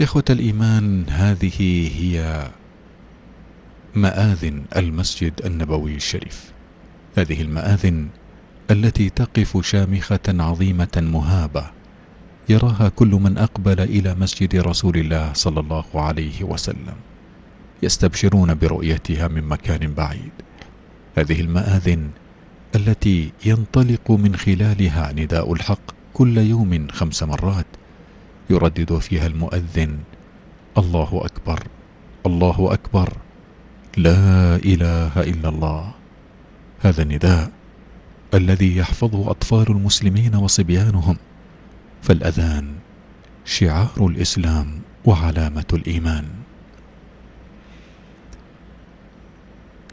إخوة الإيمان هذه هي مآذن المسجد النبوي الشريف. هذه المآذن التي تقف شامخة عظيمة مهابة يراها كل من أقبل إلى مسجد رسول الله صلى الله عليه وسلم يستبشرون برؤيتها من مكان بعيد. هذه المآذن التي ينطلق من خلالها نداء الحق كل يوم خمس مرات يردد فيها المؤذن. الله أكبر. الله أكبر. لا إله إلا الله. هذا النداء الذي يحفظه أطفال المسلمين وصبيانهم. فالأذان شعار الإسلام وعلامة الإيمان.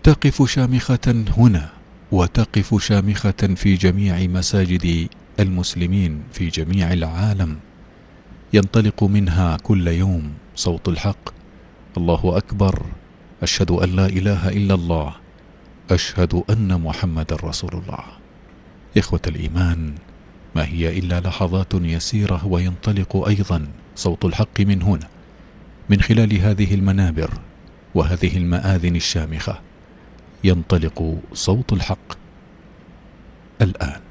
تقف شامخة هنا وتقف شامخة في جميع مساجد المسلمين في جميع العالم. ينطلق منها كل يوم صوت الحق. الله أكبر. أشهد أن لا إله إلا الله. أشهد أن محمد رسول الله. إخوة الإيمان ما هي إلا لحظات يسيرة وينطلق أيضا صوت الحق من هنا من خلال هذه المنابر وهذه المآذن الشامخة. ينطلق صوت الحق. الآن.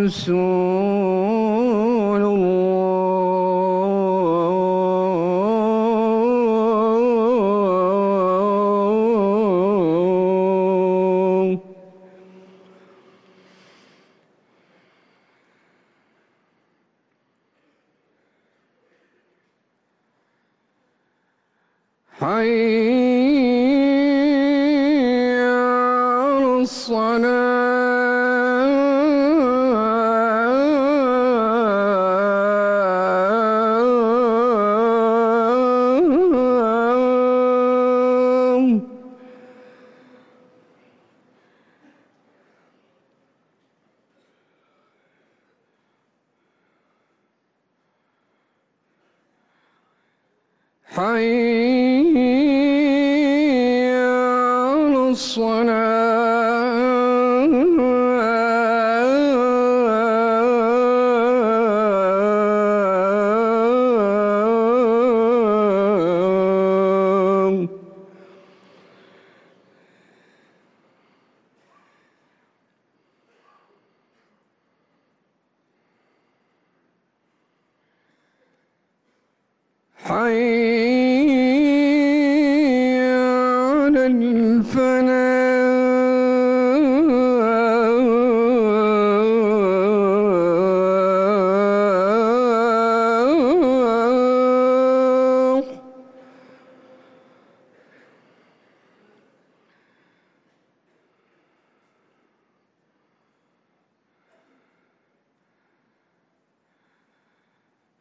الله. حي على حي الصلاة. حي